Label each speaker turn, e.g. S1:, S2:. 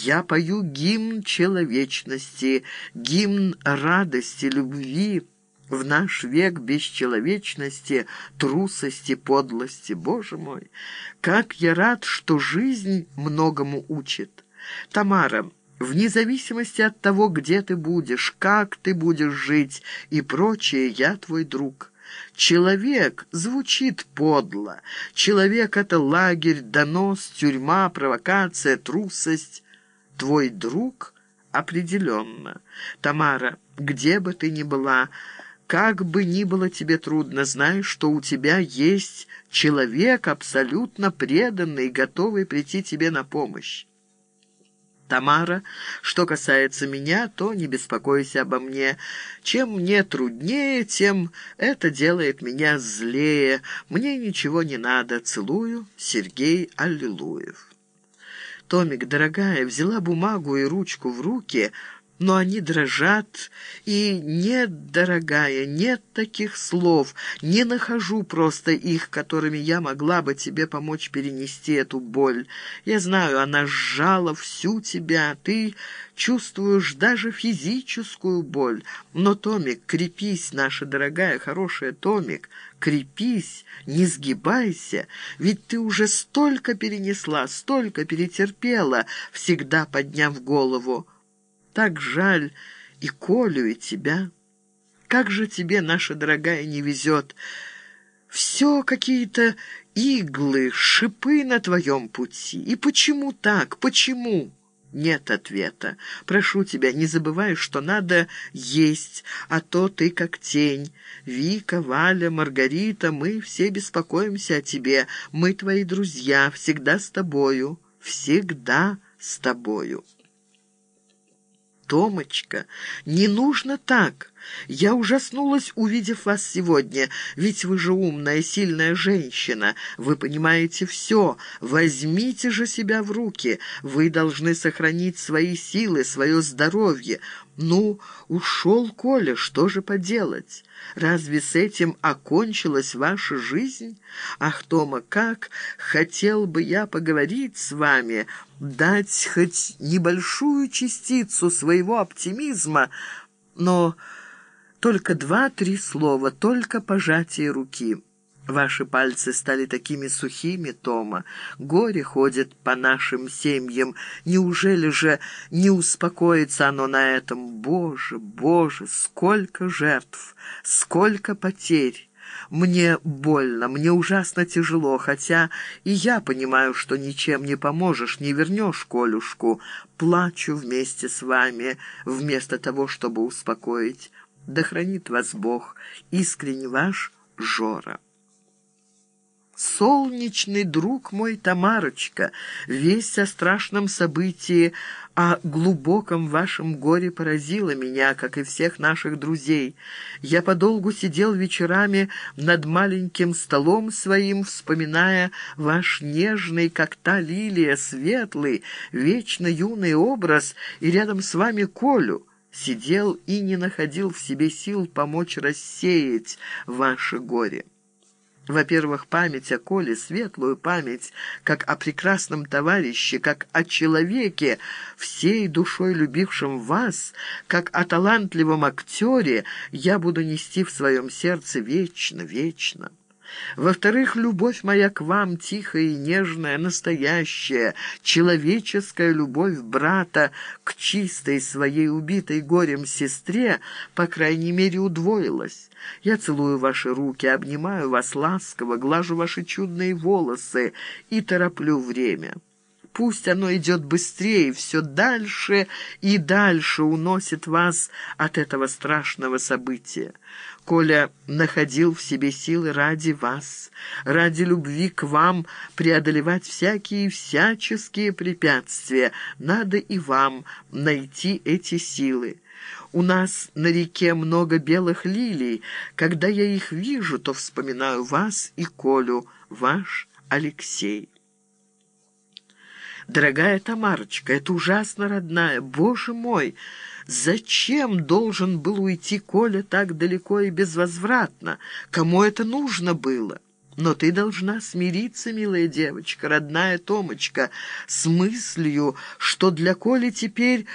S1: Я пою гимн человечности, гимн радости, любви, в наш век бесчеловечности, трусости, подлости. Боже мой, как я рад, что жизнь многому учит. Тамара, вне зависимости от того, где ты будешь, как ты будешь жить и прочее, я твой друг». Человек звучит подло. Человек — это лагерь, донос, тюрьма, провокация, трусость. Твой друг — определенно. Тамара, где бы ты ни была, как бы ни было тебе трудно, знай, что у тебя есть человек, абсолютно преданный, готовый прийти тебе на помощь. Тамара, что касается меня, то не беспокойся обо мне. Чем мне труднее, тем это делает меня злее. Мне ничего не надо. Целую, Сергей Аллилуев. Томик, дорогая, взяла бумагу и ручку в руки — но они дрожат, и нет, дорогая, нет таких слов, не нахожу просто их, которыми я могла бы тебе помочь перенести эту боль. Я знаю, она сжала всю тебя, ты чувствуешь даже физическую боль. Но, Томик, крепись, наша дорогая, хорошая Томик, крепись, не сгибайся, ведь ты уже столько перенесла, столько перетерпела, всегда подняв голову. Так жаль и Колю, и тебя. Как же тебе, наша дорогая, не везет. Все какие-то иглы, шипы на твоем пути. И почему так? Почему?» Нет ответа. Прошу тебя, не забывай, что надо есть, а то ты как тень. Вика, Валя, Маргарита, мы все беспокоимся о тебе. Мы твои друзья, всегда с тобою, всегда с тобою. «Томочка, не нужно так. Я ужаснулась, увидев вас сегодня, ведь вы же умная, сильная женщина. Вы понимаете все. Возьмите же себя в руки. Вы должны сохранить свои силы, свое здоровье. Ну, ушел Коля, что же поделать? Разве с этим окончилась ваша жизнь? Ах, Тома, как хотел бы я поговорить с вами, дать хоть небольшую частицу своего оптимизма, но только два-три слова, только пожатие руки». Ваши пальцы стали такими сухими, Тома. Горе ходит по нашим семьям. Неужели же не успокоится оно на этом? Боже, Боже, сколько жертв, сколько потерь! Мне больно, мне ужасно тяжело, хотя и я понимаю, что ничем не поможешь, не вернешь Колюшку. Плачу вместе с вами, вместо того, чтобы успокоить. Да хранит вас Бог, искренне ваш Жора. «Солнечный друг мой, Тамарочка, весть о страшном событии, о глубоком вашем горе поразила меня, как и всех наших друзей. Я подолгу сидел вечерами над маленьким столом своим, вспоминая ваш нежный, как та лилия, светлый, вечно юный образ, и рядом с вами Колю» сидел и не находил в себе сил помочь рассеять ваше горе. Во-первых, память о Коле, светлую память, как о прекрасном товарище, как о человеке, всей душой любившем вас, как о талантливом актере, я буду нести в своем сердце вечно, вечно. Во-вторых, любовь моя к вам, тихая и нежная, настоящая, человеческая любовь брата к чистой своей убитой горем сестре, по крайней мере, удвоилась. Я целую ваши руки, обнимаю вас ласково, глажу ваши чудные волосы и тороплю время». Пусть оно идет быстрее, все дальше и дальше уносит вас от этого страшного события. Коля находил в себе силы ради вас, ради любви к вам преодолевать всякие всяческие препятствия. Надо и вам найти эти силы. У нас на реке много белых лилий. Когда я их вижу, то вспоминаю вас и Колю, ваш Алексей. «Дорогая Тамарочка, это ужасно родная, боже мой! Зачем должен был уйти Коля так далеко и безвозвратно? Кому это нужно было?» Но ты должна смириться, милая девочка, родная Томочка, с мыслью, что для Коли теперь